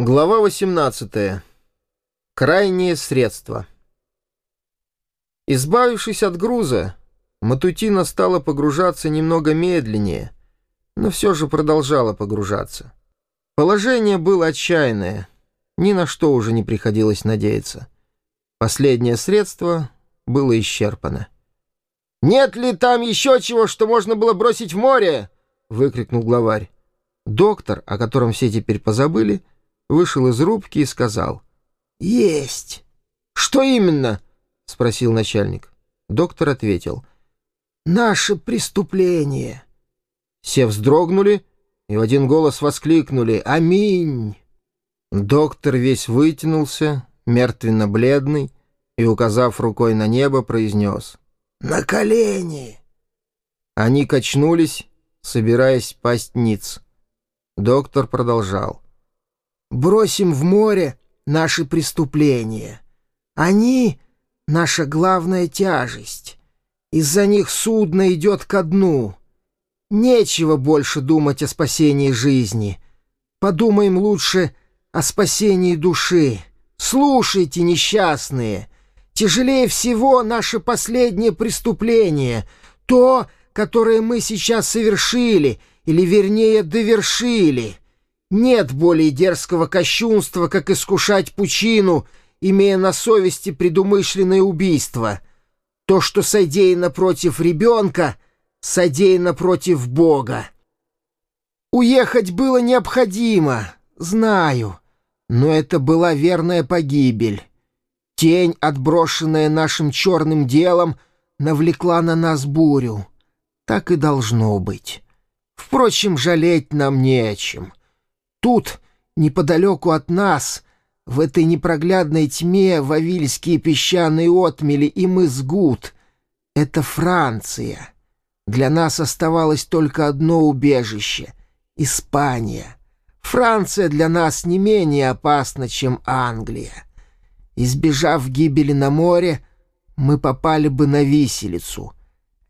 Глава 18. Крайние средства. Избавившись от груза, Матутина стала погружаться немного медленнее, но все же продолжала погружаться. Положение было отчаянное, ни на что уже не приходилось надеяться. Последнее средство было исчерпано. «Нет ли там еще чего, что можно было бросить в море?» — выкрикнул главарь. Доктор, о котором все теперь позабыли, — вышел из рубки и сказал. «Есть!» «Что именно?» — спросил начальник. Доктор ответил. «Наше преступление». Все вздрогнули и в один голос воскликнули «Аминь!». Доктор весь вытянулся, мертвенно-бледный, и, указав рукой на небо, произнес «На колени!». Они качнулись, собираясь пасть ниц. Доктор продолжал бросим в море наши преступления. Они — наша главная тяжесть. Из-за них судно идет ко дну. Нечего больше думать о спасении жизни. Подумаем лучше о спасении души. Слушайте, несчастные, тяжелее всего наше последнее преступление, то, которое мы сейчас совершили, или, вернее, довершили — нет более дерзкого кощунства, как искушать пучину, имея на совести предумышленное убийство. То, что содеяно против ребенка, содеяно против Бога. Уехать было необходимо, знаю, но это была верная погибель. Тень, отброшенная нашим черным делом, навлекла на нас бурю. Так и должно быть. Впрочем, жалеть нам не о чем. Тут, неподалеку от нас, в этой непроглядной тьме вавильские песчаные отмели и Мызгут. Это Франция. Для нас оставалось только одно убежище — Испания. Франция для нас не менее опасна, чем Англия. Избежав гибели на море, мы попали бы на виселицу.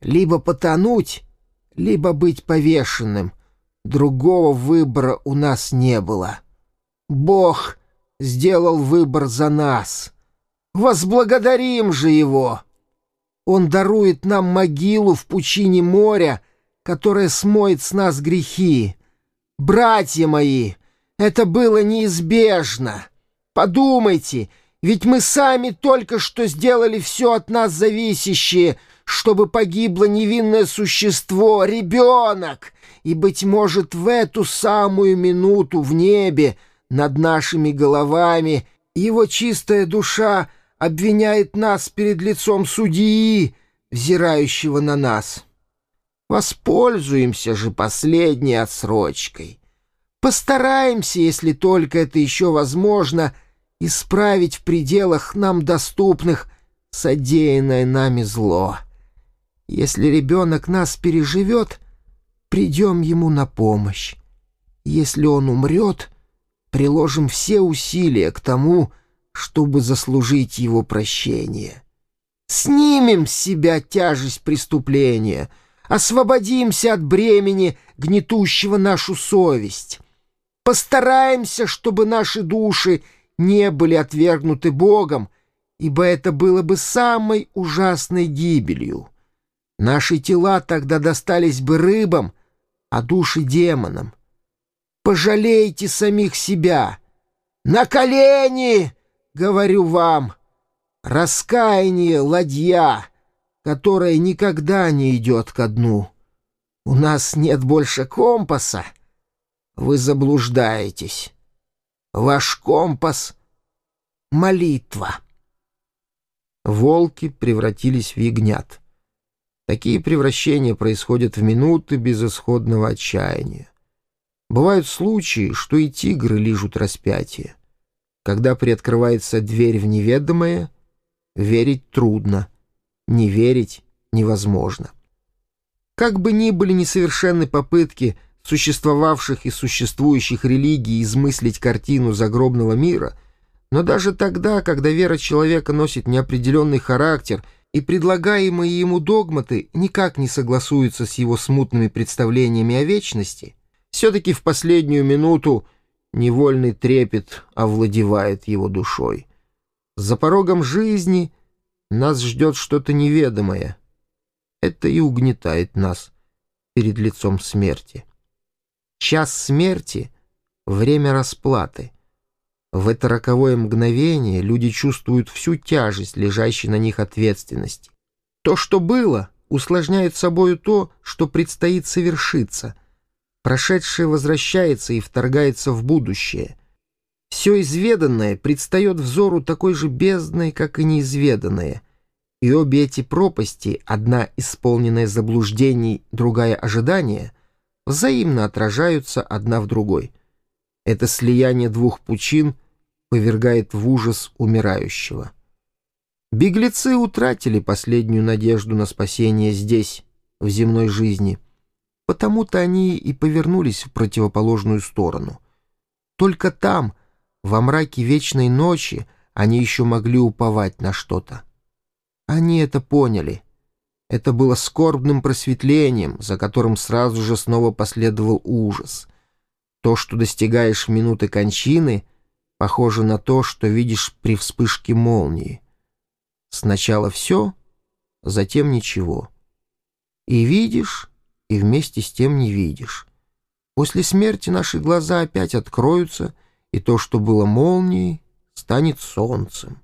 Либо потонуть, либо быть повешенным, Другого выбора у нас не было. Бог сделал выбор за нас. Возблагодарим же Его! Он дарует нам могилу в пучине моря, которая смоет с нас грехи. Братья мои, это было неизбежно. Подумайте, ведь мы сами только что сделали все от нас зависящее, чтобы погибло невинное существо, ребенок, и, быть может, в эту самую минуту в небе над нашими головами его чистая душа обвиняет нас перед лицом судьи, взирающего на нас. Воспользуемся же последней отсрочкой. Постараемся, если только это еще возможно, исправить в пределах нам доступных содеянное нами зло. Если ребенок нас переживет — придем ему на помощь. Если он умрет, приложим все усилия к тому, чтобы заслужить его прощение. Снимем с себя тяжесть преступления, освободимся от бремени, гнетущего нашу совесть. Постараемся, чтобы наши души не были отвергнуты Богом, ибо это было бы самой ужасной гибелью. Наши тела тогда достались бы рыбам, а души демонам. Пожалейте самих себя. На колени, говорю вам, раскаяние ладья, которая никогда не идет ко дну. У нас нет больше компаса. Вы заблуждаетесь. Ваш компас — молитва. Волки превратились в ягнят. Такие превращения происходят в минуты безысходного отчаяния. Бывают случаи, что и тигры лижут распятие. Когда приоткрывается дверь в неведомое, верить трудно, не верить невозможно. Как бы ни были несовершенны попытки существовавших и существующих религий измыслить картину загробного мира, но даже тогда, когда вера человека носит неопределенный характер – и предлагаемые ему догматы никак не согласуются с его смутными представлениями о вечности, все-таки в последнюю минуту невольный трепет овладевает его душой. За порогом жизни нас ждет что-то неведомое. Это и угнетает нас перед лицом смерти. Час смерти — время расплаты. В это роковое мгновение люди чувствуют всю тяжесть лежащей на них ответственности. То, что было, усложняет собою то, что предстоит совершиться. Прошедшее возвращается и вторгается в будущее. Все изведанное предстает взору такой же бездной, как и неизведанное. И обе эти пропасти, одна исполненная заблуждений, другая ожидания, взаимно отражаются одна в другой. Это слияние двух пучин повергает в ужас умирающего. Беглецы утратили последнюю надежду на спасение здесь, в земной жизни. Потому-то они и повернулись в противоположную сторону. Только там, во мраке вечной ночи, они еще могли уповать на что-то. Они это поняли. Это было скорбным просветлением, за которым сразу же снова последовал ужас. То, что достигаешь минуты кончины, похоже на то, что видишь при вспышке молнии. Сначала все, затем ничего. И видишь, и вместе с тем не видишь. После смерти наши глаза опять откроются, и то, что было молнией, станет солнцем.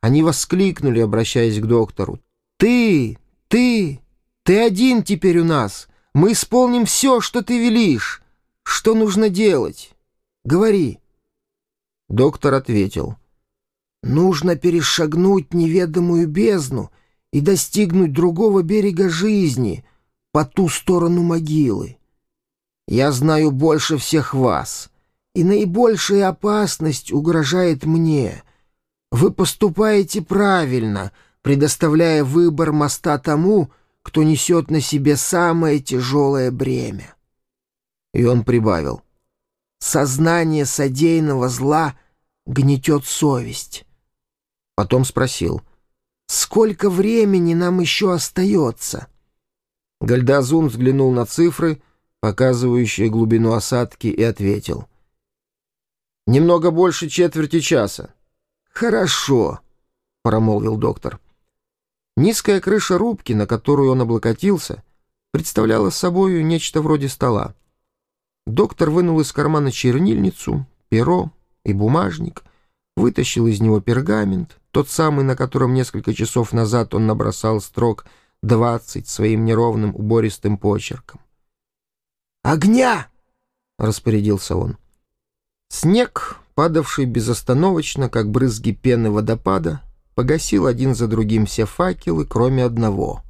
Они воскликнули, обращаясь к доктору. «Ты! Ты! Ты один теперь у нас! Мы исполним все, что ты велишь! Что нужно делать? Говори!» Доктор ответил — Нужно перешагнуть неведомую бездну и достигнуть другого берега жизни, по ту сторону могилы. Я знаю больше всех вас, и наибольшая опасность угрожает мне. Вы поступаете правильно, предоставляя выбор моста тому, кто несет на себе самое тяжелое бремя. И он прибавил. Сознание содеянного зла гнетет совесть. Потом спросил, «Сколько времени нам еще остается?» Гальдазун взглянул на цифры, показывающие глубину осадки, и ответил, «Немного больше четверти часа». «Хорошо», — промолвил доктор. Низкая крыша рубки, на которую он облокотился, представляла собою нечто вроде стола. Доктор вынул из кармана чернильницу, перо и бумажник, вытащил из него пергамент, тот самый, на котором несколько часов назад он набросал строк двадцать своим неровным убористым почерком. «Огня!» — распорядился он. Снег, падавший безостановочно, как брызги пены водопада, погасил один за другим все факелы, кроме одного.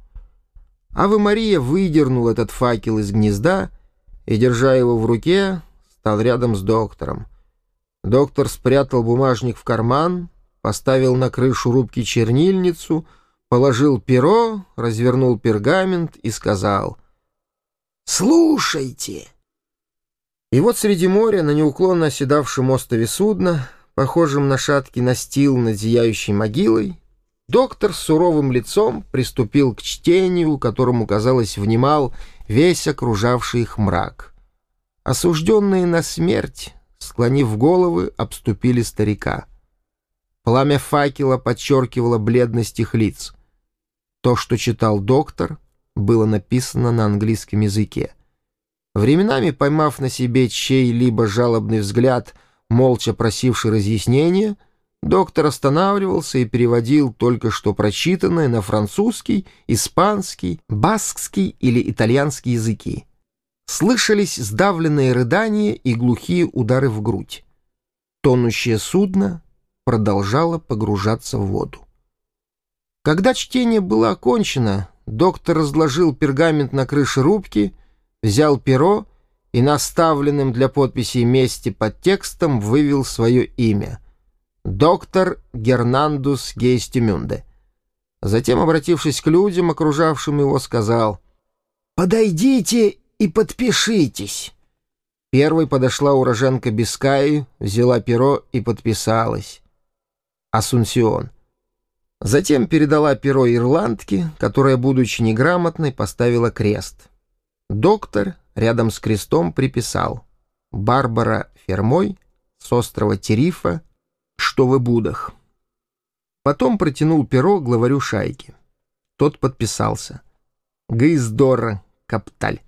Ава Мария выдернул этот факел из гнезда и, держа его в руке, стал рядом с доктором. Доктор спрятал бумажник в карман, поставил на крышу рубки чернильницу, положил перо, развернул пергамент и сказал «Слушайте». И вот среди моря, на неуклонно оседавшем острове судна, похожем на шаткий настил над зияющей могилой, доктор с суровым лицом приступил к чтению, которому, казалось, внимал весь окружавший их мрак. Осужденные на смерть, склонив головы, обступили старика — Пламя факела подчеркивало бледность их лиц. То, что читал доктор, было написано на английском языке. Временами, поймав на себе чей-либо жалобный взгляд, молча просивший разъяснения, доктор останавливался и переводил только что прочитанное на французский, испанский, баскский или итальянский языки. Слышались сдавленные рыдания и глухие удары в грудь. Тонущее судно продолжала погружаться в воду. Когда чтение было окончено, доктор разложил пергамент на крыше рубки, взял перо и наставленным для подписи месте под текстом вывел свое имя — доктор Гернандус Гейстюмюнде. Затем, обратившись к людям, окружавшим его, сказал «Подойдите и подпишитесь». Первой подошла уроженка Бискаи, взяла перо и подписалась. Асунсион. Затем передала перо ирландке, которая, будучи неграмотной, поставила крест. Доктор рядом с крестом приписал Барбара Фермой с острова Терифа, что в Ибудах. Потом протянул перо главарю шайки. Тот подписался. Гейздора Капталь.